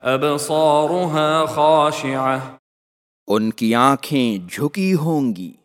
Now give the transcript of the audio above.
ابصارها خاشعة۔ ان کی آنکھیں جھکی ہوں گی۔